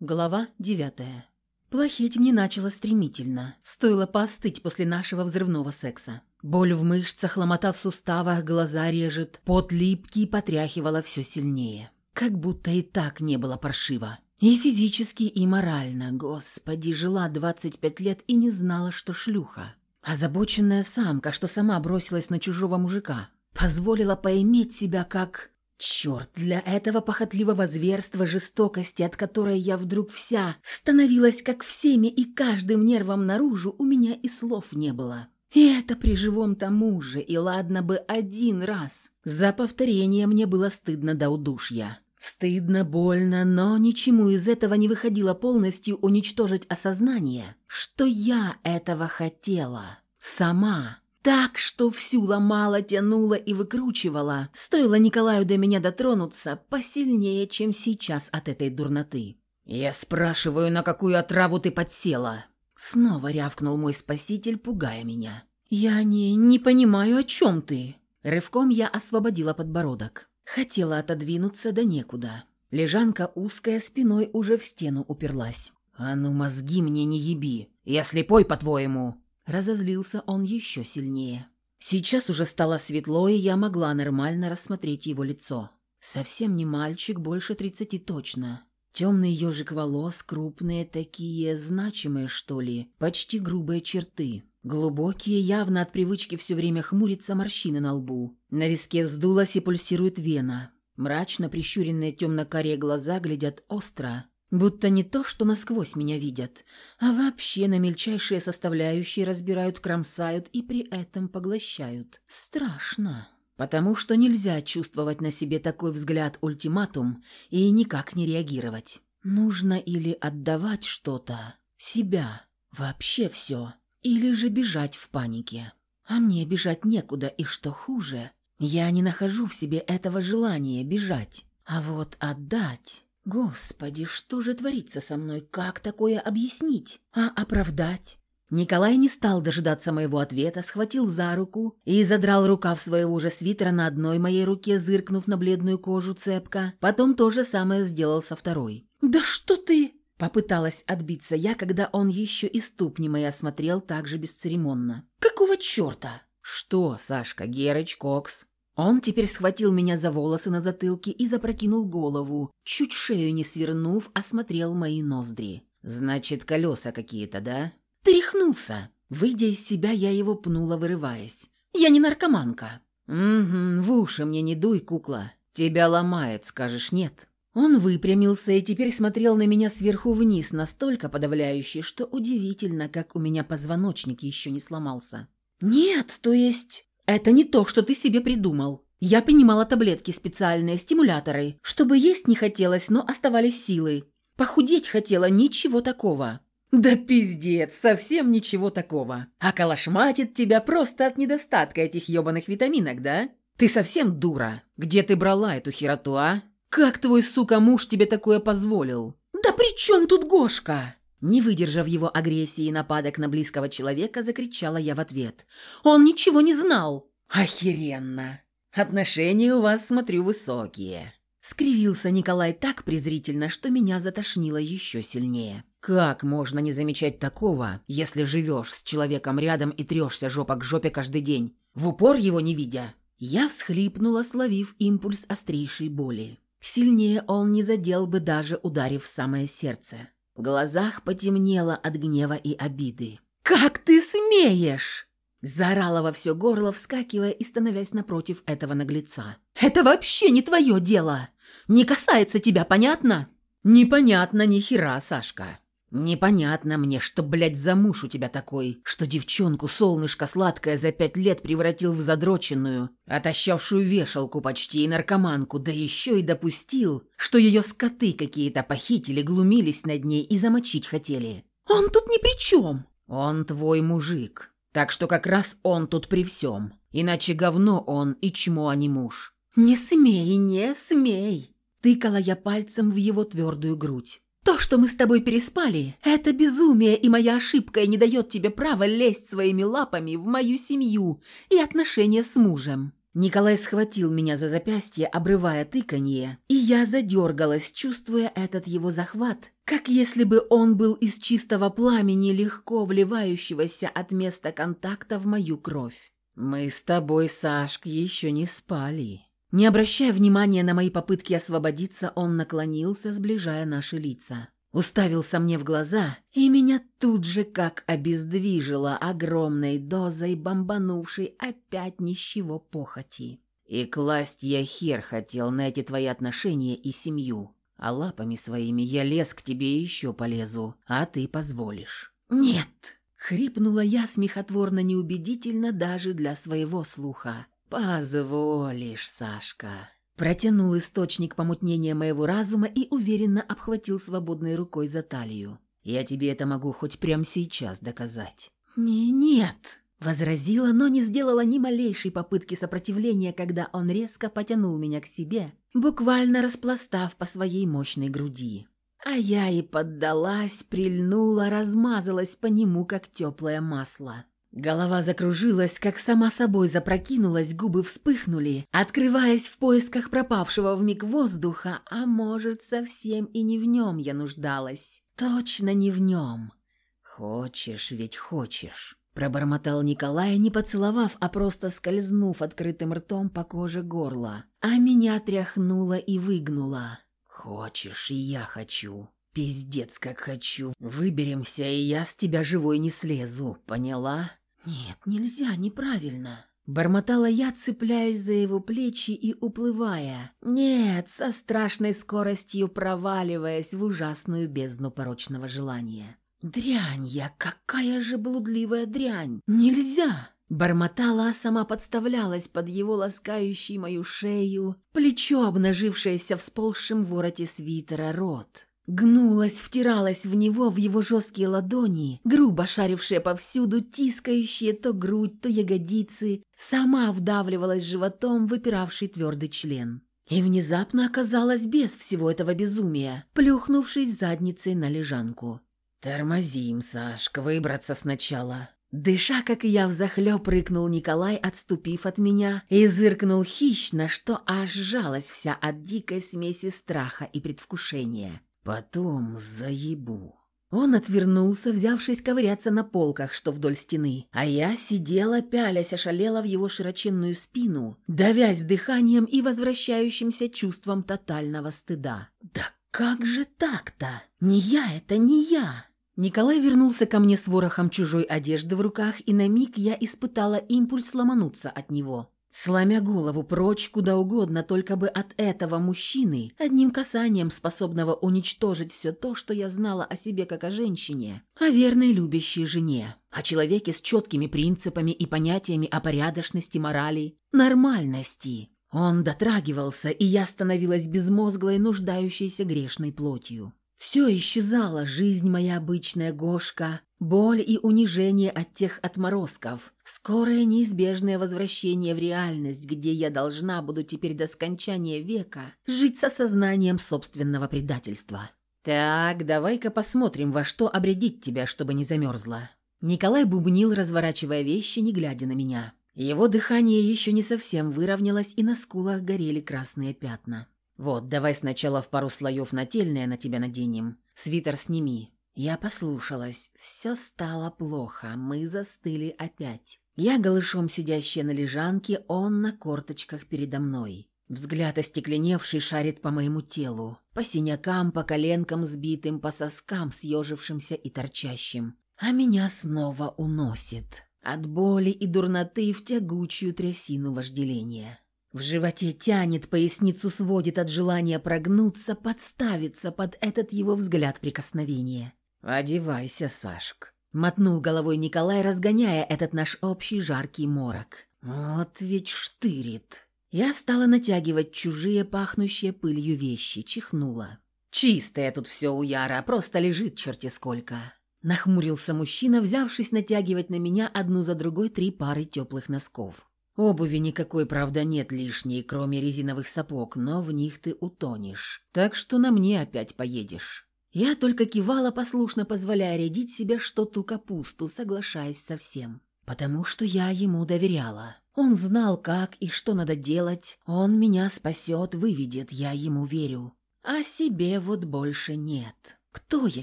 Глава девятая. Плохеть мне начало стремительно. Стоило поостыть после нашего взрывного секса. Боль в мышцах, ломота в суставах, глаза режет, пот липкий потряхивало все сильнее. Как будто и так не было паршиво. И физически, и морально. Господи, жила 25 лет и не знала, что шлюха. Озабоченная самка, что сама бросилась на чужого мужика. Позволила поиметь себя как... Черт, для этого похотливого зверства, жестокости, от которой я вдруг вся становилась как всеми и каждым нервом наружу, у меня и слов не было. И это при живом тому же, и ладно бы один раз. За повторение мне было стыдно до удушья. Стыдно, больно, но ничему из этого не выходило полностью уничтожить осознание, что я этого хотела. Сама так, что всю ломала, тянула и выкручивала. Стоило Николаю до меня дотронуться посильнее, чем сейчас от этой дурноты. «Я спрашиваю, на какую отраву ты подсела?» Снова рявкнул мой спаситель, пугая меня. «Я не... не понимаю, о чем ты?» Рывком я освободила подбородок. Хотела отодвинуться, да некуда. Лежанка узкая, спиной уже в стену уперлась. «А ну мозги мне не еби! Я слепой, по-твоему!» Разозлился он еще сильнее. Сейчас уже стало светло, и я могла нормально рассмотреть его лицо. Совсем не мальчик, больше тридцати точно. Темный ежик волос, крупные такие, значимые, что ли, почти грубые черты. Глубокие, явно от привычки все время хмурится морщины на лбу. На виске вздулась и пульсирует вена. Мрачно прищуренные темно-карие глаза глядят остро, Будто не то, что насквозь меня видят, а вообще на мельчайшие составляющие разбирают, кромсают и при этом поглощают. Страшно. Потому что нельзя чувствовать на себе такой взгляд ультиматум и никак не реагировать. Нужно или отдавать что-то, себя, вообще все, или же бежать в панике. А мне бежать некуда, и что хуже, я не нахожу в себе этого желания бежать. А вот отдать... Господи, что же творится со мной? Как такое объяснить? А оправдать? Николай не стал дожидаться моего ответа, схватил за руку и задрал рукав своего же свитера на одной моей руке, зыркнув на бледную кожу цепка. Потом то же самое сделал со второй. «Да что ты?» Попыталась отбиться я, когда он еще и ступни мои осмотрел так же бесцеремонно. «Какого черта?» «Что, Сашка, Герыч, Кокс?» Он теперь схватил меня за волосы на затылке и запрокинул голову, чуть шею не свернув, осмотрел мои ноздри. «Значит, колеса какие-то, да?» «Ты рехнулся!» Выйдя из себя, я его пнула, вырываясь. «Я не наркоманка!» «Угу, в уши мне не дуй, кукла. Тебя ломает, скажешь нет». Он выпрямился и теперь смотрел на меня сверху вниз, настолько подавляющий, что удивительно, как у меня позвоночник еще не сломался. «Нет, то есть...» «Это не то, что ты себе придумал. Я принимала таблетки специальные, стимуляторы, чтобы есть не хотелось, но оставались силы. Похудеть хотела, ничего такого». «Да пиздец, совсем ничего такого. А калашматит тебя просто от недостатка этих ебаных витаминок, да? Ты совсем дура. Где ты брала эту хероту, а? Как твой, сука, муж тебе такое позволил?» «Да при чем тут Гошка?» Не выдержав его агрессии и нападок на близкого человека, закричала я в ответ. «Он ничего не знал!» «Охеренно! Отношения у вас, смотрю, высокие!» Скривился Николай так презрительно, что меня затошнило еще сильнее. «Как можно не замечать такого, если живешь с человеком рядом и трешься жопа к жопе каждый день, в упор его не видя?» Я всхлипнула, словив импульс острейшей боли. Сильнее он не задел бы, даже ударив в самое сердце. В глазах потемнело от гнева и обиды. «Как ты смеешь?» Заорала во все горло, вскакивая и становясь напротив этого наглеца. «Это вообще не твое дело! Не касается тебя, понятно?» «Непонятно ни хера, Сашка. «Непонятно мне, что, блядь, за муж у тебя такой, что девчонку солнышко сладкое за пять лет превратил в задроченную, отощавшую вешалку почти и наркоманку, да еще и допустил, что ее скоты какие-то похитили, глумились над ней и замочить хотели. Он тут ни при чем!» «Он твой мужик, так что как раз он тут при всем, иначе говно он и чмо, а не муж». «Не смей, не смей!» Тыкала я пальцем в его твердую грудь. То, что мы с тобой переспали, это безумие и моя ошибка и не дает тебе права лезть своими лапами в мою семью и отношения с мужем. Николай схватил меня за запястье, обрывая тыканье, и я задергалась, чувствуя этот его захват, как если бы он был из чистого пламени, легко вливающегося от места контакта в мою кровь. «Мы с тобой, Сашк, еще не спали». Не обращая внимания на мои попытки освободиться, он наклонился, сближая наши лица уставился мне в глаза, и меня тут же как обездвижило огромной дозой бомбанувшей опять ничего похоти. И класть я хер хотел на эти твои отношения и семью, а лапами своими я лез к тебе еще полезу, а ты позволишь. «Нет!» — хрипнула я смехотворно неубедительно даже для своего слуха. «Позволишь, Сашка!» Протянул источник помутнения моего разума и уверенно обхватил свободной рукой за талию. «Я тебе это могу хоть прямо сейчас доказать». «Не, нет», — возразила, но не сделала ни малейшей попытки сопротивления, когда он резко потянул меня к себе, буквально распластав по своей мощной груди. А я и поддалась, прильнула, размазалась по нему, как теплое масло. Голова закружилась, как сама собой запрокинулась, губы вспыхнули, открываясь в поисках пропавшего в миг воздуха, а может, совсем и не в нем я нуждалась. Точно не в нем. «Хочешь, ведь хочешь», — пробормотал Николай, не поцеловав, а просто скользнув открытым ртом по коже горла, а меня тряхнуло и выгнуло. «Хочешь, и я хочу». «Пиздец, как хочу. Выберемся, и я с тебя живой не слезу, поняла?» «Нет, нельзя, неправильно». Бормотала я, цепляясь за его плечи и уплывая. Нет, со страшной скоростью проваливаясь в ужасную бездну порочного желания. «Дрянь я, какая же блудливая дрянь! Нельзя!» Бормотала, а сама подставлялась под его ласкающий мою шею, плечо, обнажившееся в сползшем вороте свитера, рот. Гнулась, втиралась в него, в его жесткие ладони, грубо шарившие повсюду, тискающие то грудь, то ягодицы, сама вдавливалась животом выпиравший твердый член. И внезапно оказалась без всего этого безумия, плюхнувшись задницей на лежанку. «Тормозим, Сашка, выбраться сначала». Дыша, как и я, взахлеб рыкнул Николай, отступив от меня, и зыркнул хищно, что аж жалась вся от дикой смеси страха и предвкушения. Потом заебу». Он отвернулся, взявшись ковыряться на полках, что вдоль стены, а я сидела, пялясь, ошалела в его широченную спину, давясь дыханием и возвращающимся чувством тотального стыда. «Да как же так-то? Не я это, не я!» Николай вернулся ко мне с ворохом чужой одежды в руках, и на миг я испытала импульс ломануться от него сломя голову прочь куда угодно, только бы от этого мужчины, одним касанием способного уничтожить все то, что я знала о себе как о женщине, о верной любящей жене, о человеке с четкими принципами и понятиями о порядочности, морали, нормальности. Он дотрагивался, и я становилась безмозглой, нуждающейся грешной плотью. Все исчезало, жизнь моя обычная Гошка, боль и унижение от тех отморозков, скорое неизбежное возвращение в реальность, где я должна буду теперь до скончания века жить со сознанием собственного предательства. «Так, давай-ка посмотрим, во что обрядить тебя, чтобы не замерзла». Николай бубнил, разворачивая вещи, не глядя на меня. Его дыхание еще не совсем выровнялось, и на скулах горели красные пятна. «Вот, давай сначала в пару слоев нательное на тебя наденем. Свитер сними». Я послушалась. Все стало плохо. Мы застыли опять. Я голышом сидящая на лежанке, он на корточках передо мной. Взгляд остекленевший шарит по моему телу. По синякам, по коленкам сбитым, по соскам съежившимся и торчащим. А меня снова уносит. От боли и дурноты в тягучую трясину вожделения. В животе тянет, поясницу сводит от желания прогнуться, подставиться под этот его взгляд прикосновения. «Одевайся, Сашк», — мотнул головой Николай, разгоняя этот наш общий жаркий морок. «Вот ведь штырит». Я стала натягивать чужие, пахнущие пылью вещи, чихнула. «Чистое тут все у Яра, просто лежит черти сколько». Нахмурился мужчина, взявшись натягивать на меня одну за другой три пары теплых носков. Обуви никакой, правда, нет лишней, кроме резиновых сапог, но в них ты утонешь. Так что на мне опять поедешь. Я только кивала, послушно позволяя рядить себе что-то капусту, соглашаясь со всем. Потому что я ему доверяла. Он знал, как и что надо делать. Он меня спасет, выведет, я ему верю. А себе вот больше нет. Кто я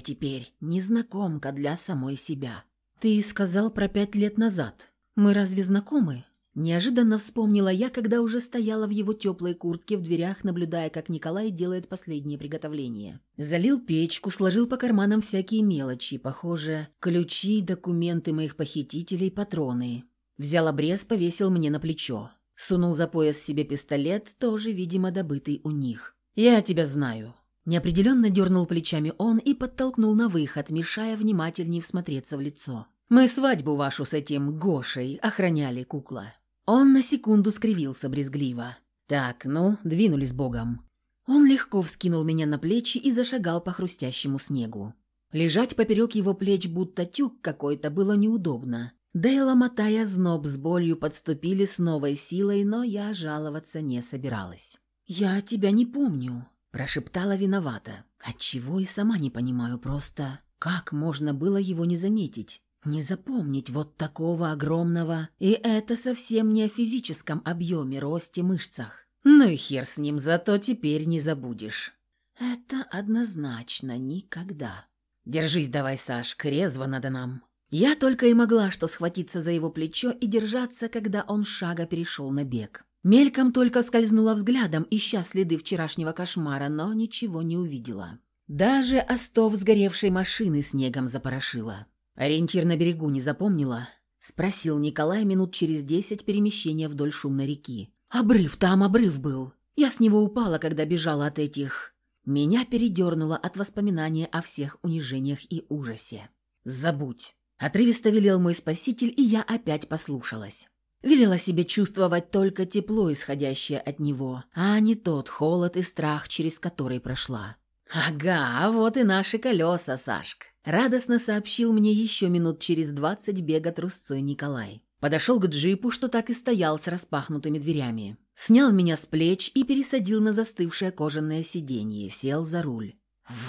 теперь? Незнакомка для самой себя. Ты сказал про пять лет назад. Мы разве знакомы? Неожиданно вспомнила я, когда уже стояла в его теплой куртке в дверях, наблюдая, как Николай делает последние приготовления. Залил печку, сложил по карманам всякие мелочи, похоже, ключи, документы моих похитителей, патроны. Взял обрез, повесил мне на плечо. Сунул за пояс себе пистолет, тоже, видимо, добытый у них. «Я тебя знаю». Неопределенно дернул плечами он и подтолкнул на выход, мешая внимательнее всмотреться в лицо. «Мы свадьбу вашу с этим Гошей охраняли, кукла». Он на секунду скривился брезгливо. «Так, ну, двинулись богом». Он легко вскинул меня на плечи и зашагал по хрустящему снегу. Лежать поперек его плеч, будто тюк какой-то, было неудобно. Да и ломотая зноб с болью подступили с новой силой, но я жаловаться не собиралась. «Я тебя не помню», – прошептала виновата. Отчего и сама не понимаю просто, как можно было его не заметить. Не запомнить вот такого огромного, и это совсем не о физическом объеме, росте, мышцах. Ну и хер с ним, зато теперь не забудешь. Это однозначно никогда. Держись давай, Саш, резво надо нам. Я только и могла что схватиться за его плечо и держаться, когда он шага перешел на бег. Мельком только скользнула взглядом, ища следы вчерашнего кошмара, но ничего не увидела. Даже остов сгоревшей машины снегом запорошила. «Ориентир на берегу не запомнила?» – спросил Николай минут через десять перемещения вдоль шумной реки. «Обрыв, там обрыв был. Я с него упала, когда бежала от этих...» Меня передернуло от воспоминания о всех унижениях и ужасе. «Забудь!» – отрывисто велел мой спаситель, и я опять послушалась. Велела себе чувствовать только тепло, исходящее от него, а не тот холод и страх, через который прошла. «Ага, вот и наши колеса, Сашка!» Радостно сообщил мне еще минут через двадцать бега трусцой Николай. Подошел к джипу, что так и стоял с распахнутыми дверями. Снял меня с плеч и пересадил на застывшее кожаное сиденье, сел за руль.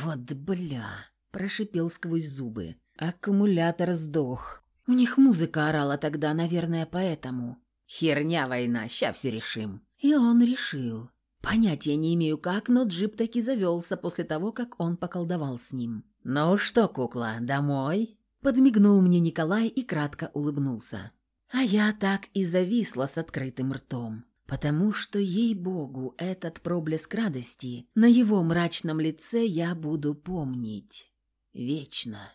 «Вот бля!» – прошипел сквозь зубы. Аккумулятор сдох. У них музыка орала тогда, наверное, поэтому. «Херня война, ща все решим». И он решил. Понятия не имею как, но джип таки завелся после того, как он поколдовал с ним. «Ну что, кукла, домой?» Подмигнул мне Николай и кратко улыбнулся. А я так и зависла с открытым ртом, потому что, ей-богу, этот проблеск радости на его мрачном лице я буду помнить вечно.